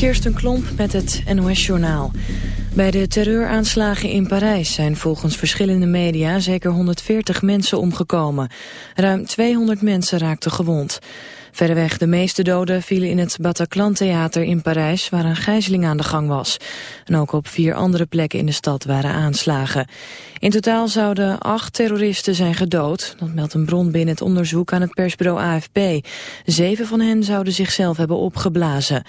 Kirsten Klomp met het NOS-journaal. Bij de terreuraanslagen in Parijs zijn volgens verschillende media zeker 140 mensen omgekomen. Ruim 200 mensen raakten gewond. Verreweg de meeste doden vielen in het Bataclan-theater in Parijs... waar een gijzeling aan de gang was. En ook op vier andere plekken in de stad waren aanslagen. In totaal zouden acht terroristen zijn gedood. Dat meldt een bron binnen het onderzoek aan het persbureau AFP. Zeven van hen zouden zichzelf hebben opgeblazen.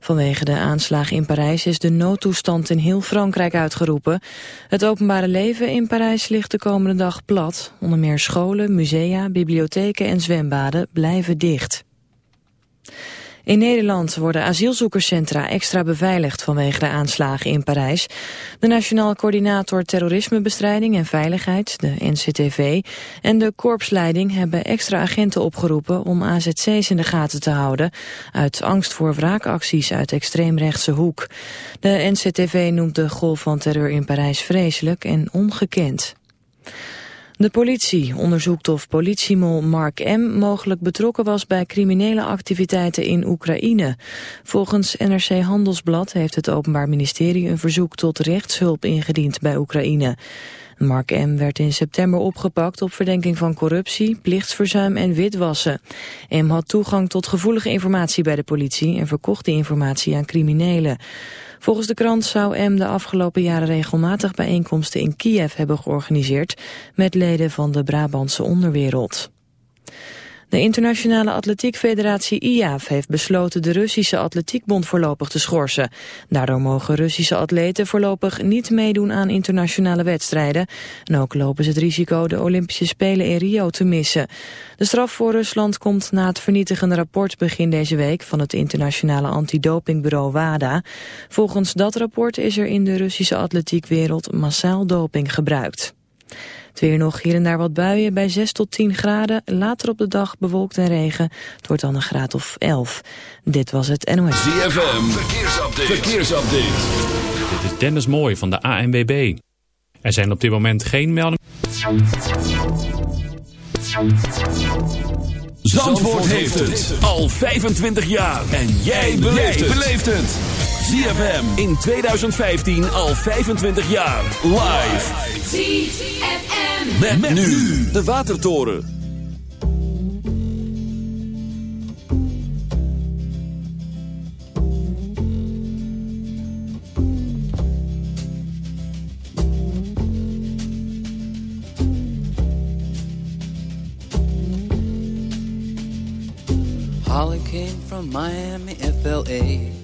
Vanwege de aanslagen in Parijs is de noodtoestand in heel Frankrijk uitgeroepen. Het openbare leven in Parijs ligt de komende dag plat. Onder meer scholen, musea, bibliotheken en zwembaden blijven dicht. In Nederland worden asielzoekerscentra extra beveiligd vanwege de aanslagen in Parijs. De Nationaal Coördinator Terrorismebestrijding en Veiligheid, de NCTV, en de korpsleiding hebben extra agenten opgeroepen om AZC's in de gaten te houden, uit angst voor wraakacties uit extreemrechtse hoek. De NCTV noemt de golf van terreur in Parijs vreselijk en ongekend. De politie onderzoekt of politiemol Mark M. mogelijk betrokken was bij criminele activiteiten in Oekraïne. Volgens NRC Handelsblad heeft het Openbaar Ministerie een verzoek tot rechtshulp ingediend bij Oekraïne. Mark M. werd in september opgepakt op verdenking van corruptie, plichtsverzuim en witwassen. M. had toegang tot gevoelige informatie bij de politie en verkocht die informatie aan criminelen. Volgens de krant zou M de afgelopen jaren regelmatig bijeenkomsten in Kiev hebben georganiseerd met leden van de Brabantse onderwereld. De internationale atletiekfederatie IAAF heeft besloten de Russische atletiekbond voorlopig te schorsen. Daardoor mogen Russische atleten voorlopig niet meedoen aan internationale wedstrijden. En ook lopen ze het risico de Olympische Spelen in Rio te missen. De straf voor Rusland komt na het vernietigende rapport begin deze week van het internationale antidopingbureau WADA. Volgens dat rapport is er in de Russische atletiekwereld massaal doping gebruikt. Het weer nog hier en daar wat buien bij 6 tot 10 graden. Later op de dag bewolkt en regen. Het wordt dan een graad of 11. Dit was het NOS. ZFM, verkeersupdate. verkeersupdate. Dit is Dennis Mooi van de ANWB. Er zijn op dit moment geen meldingen. Zandvoort heeft het al 25 jaar. En jij beleeft het. ZFM in 2015 al 25 jaar. Live. ZFM. Met, met nu de Watertoren. Holly came from Miami, FLA.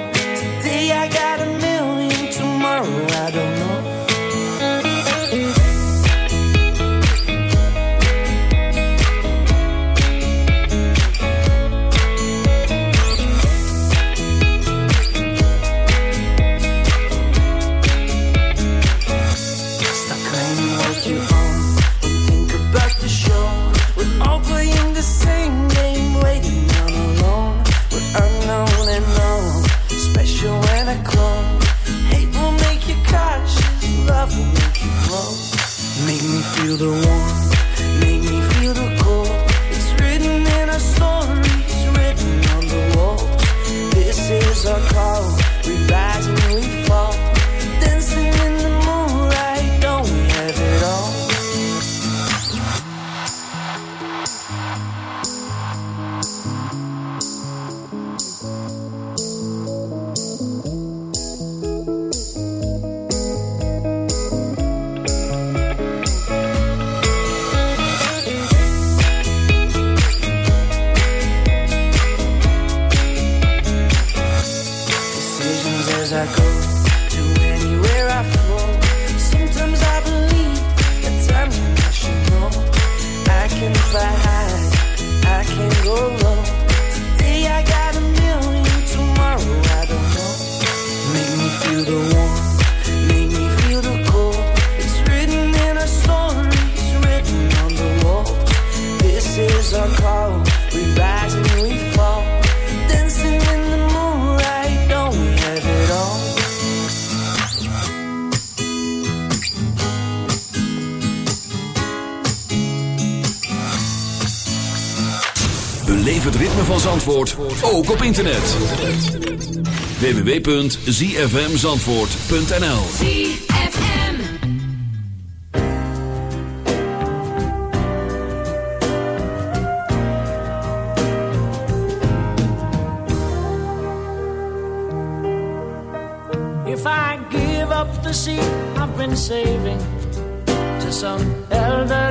Beleef het ritme van Zandvoort ook op internet. www.zfmzandvoort.nl ZFM. If I give up the seat I've been saving to some elderly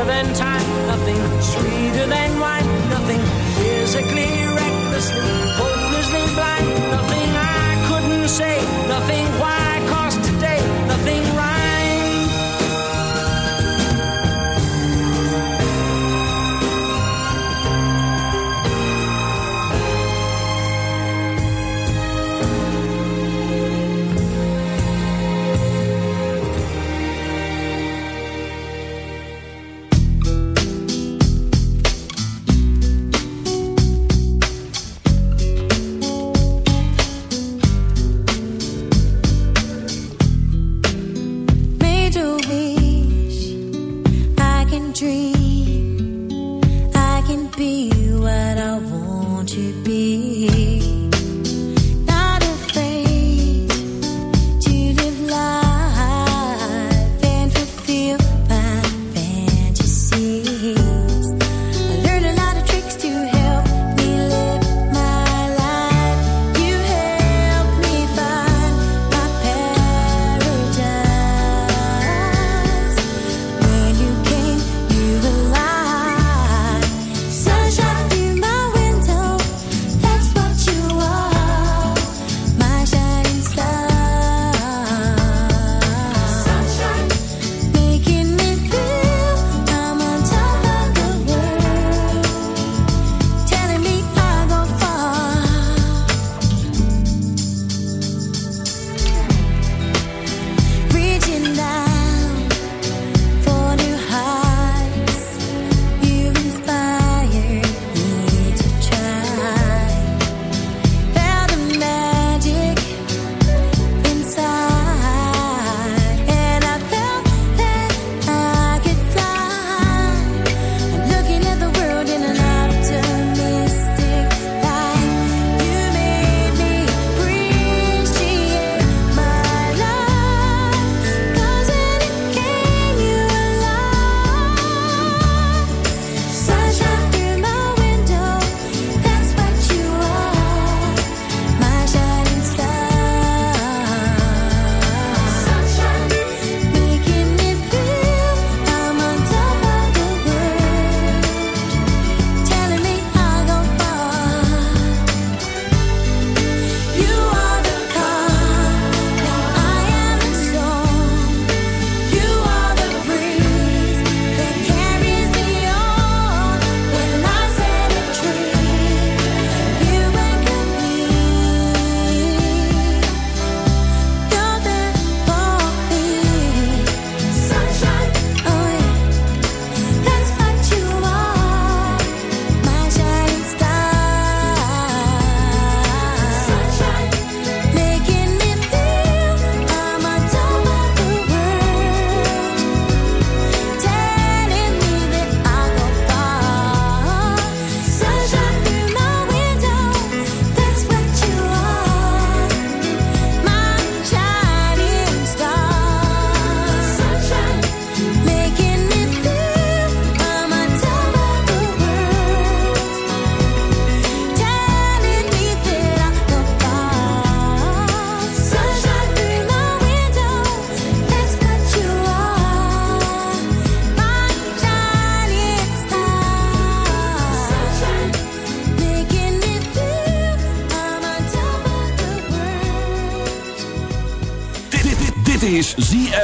sweeter than time, nothing sweeter than wine, nothing physically, recklessly, hopelessly blind, nothing I couldn't say, nothing why cost today, nothing right.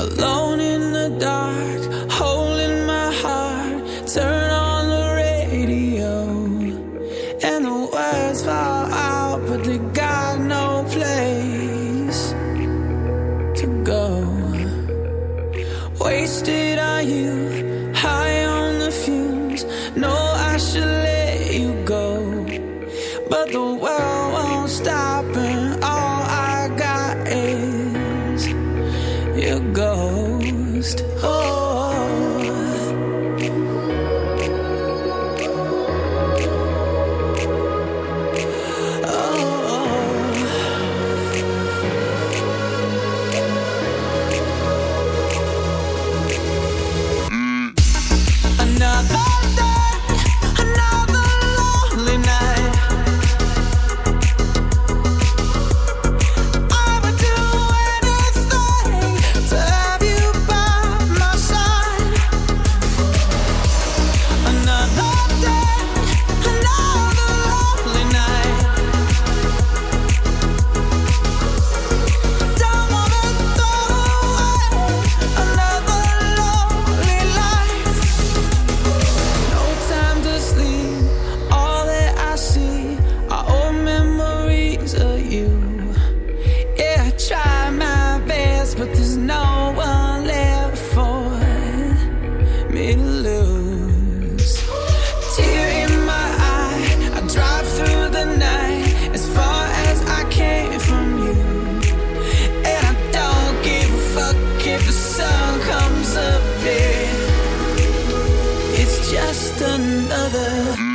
alone in the dark together.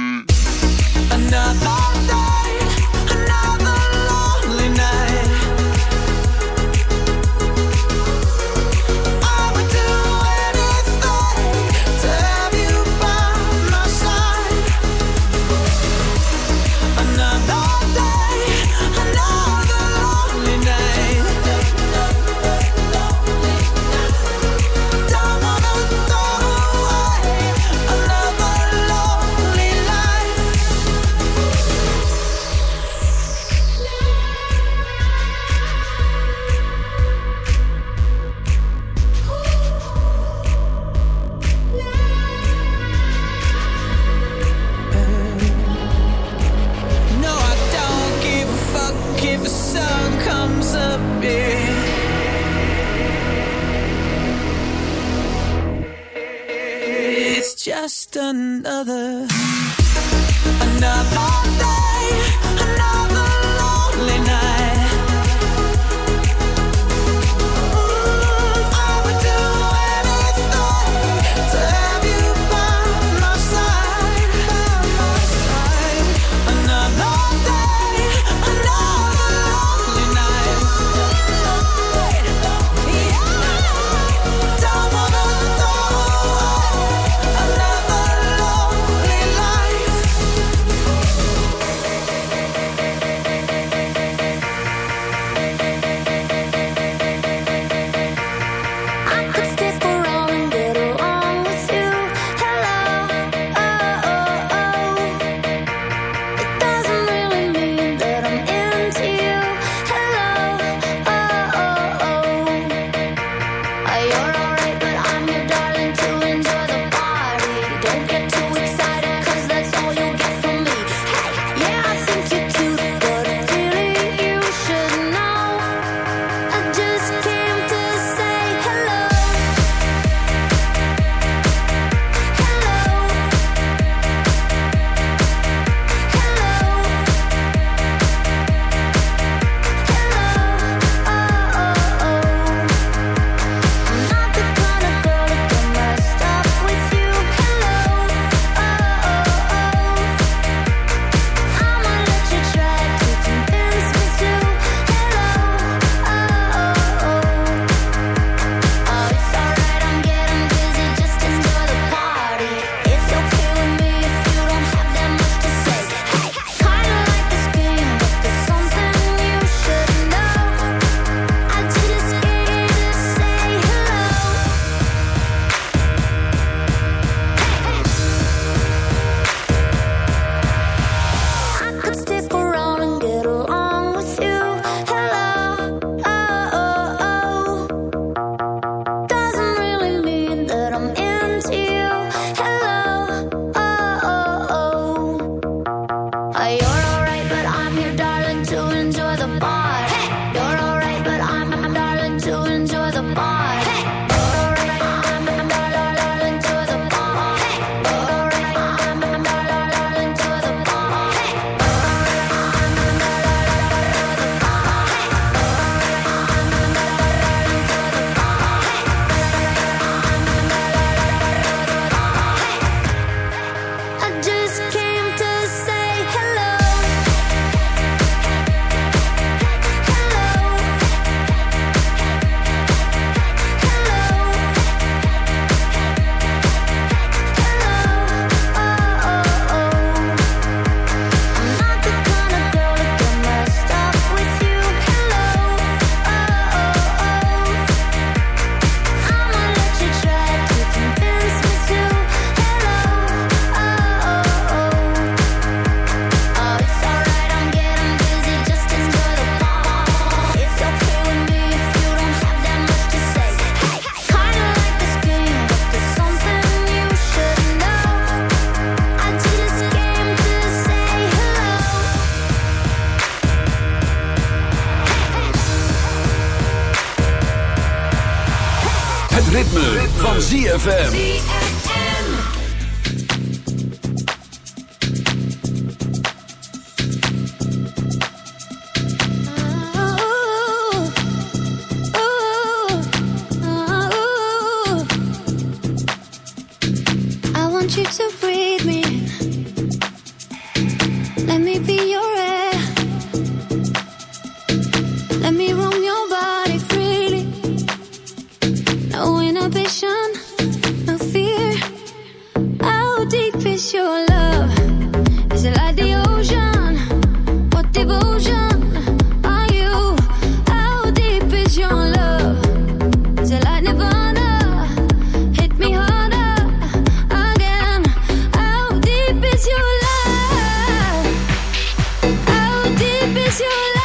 you love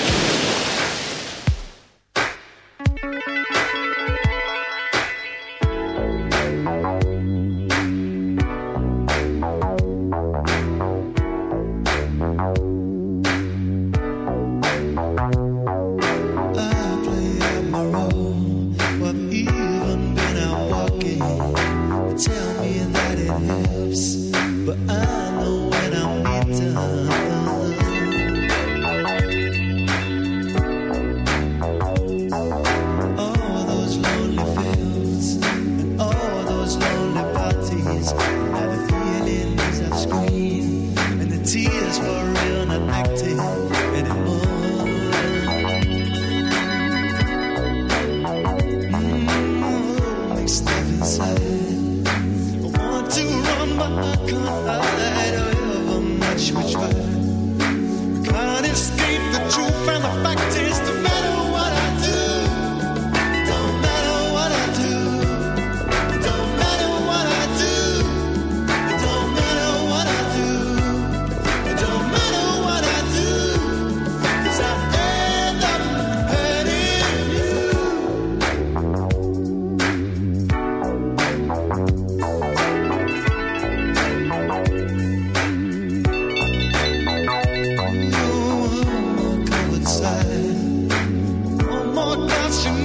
Passion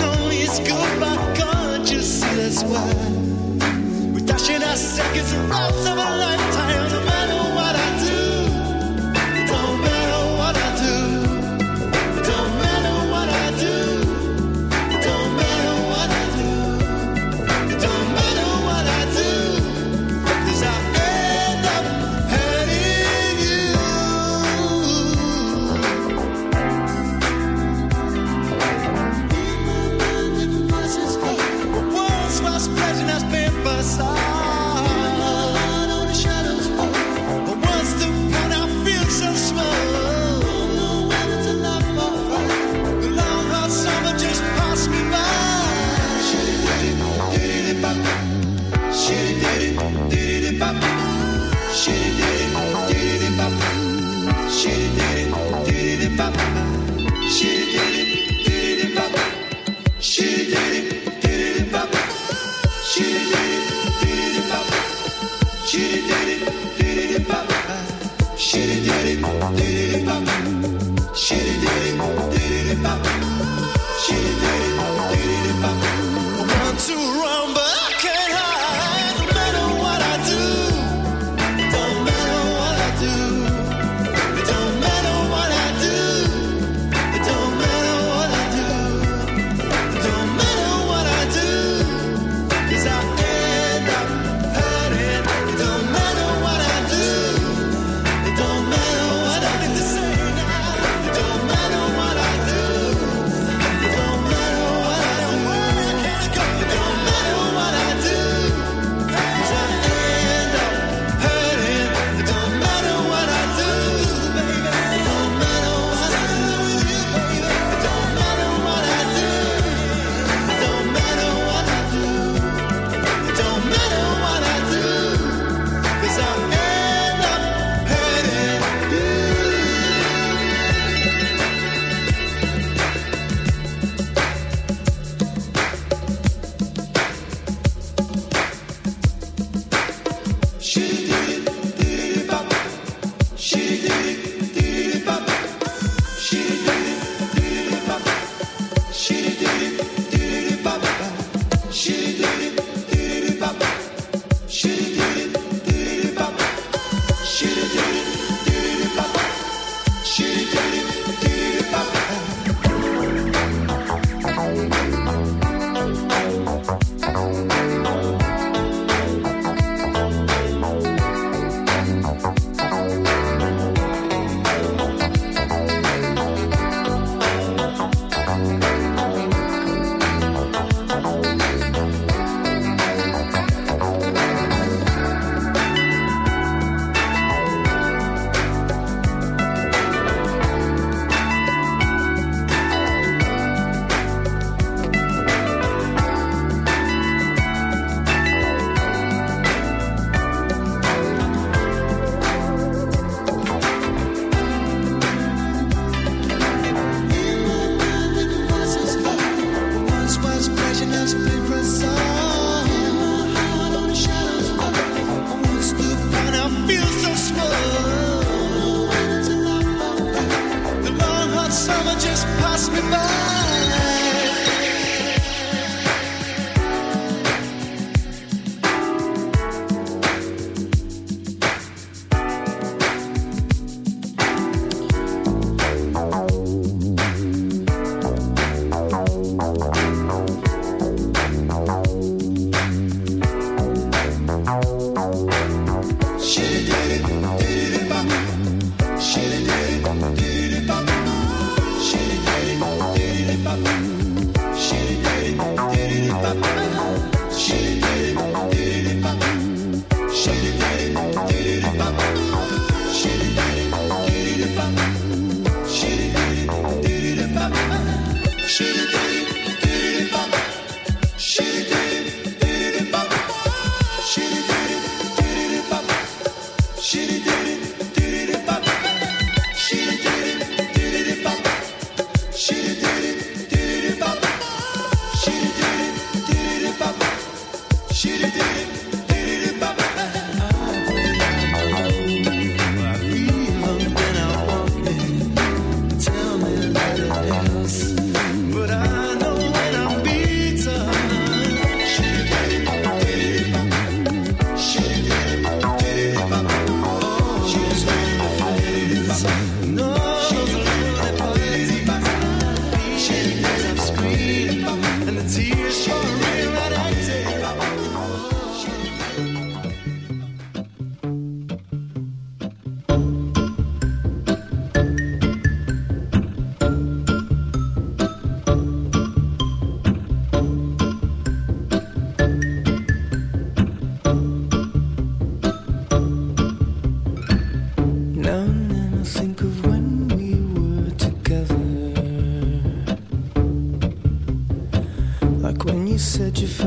God, you see that's why. We're dashing our seconds and of our life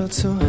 To.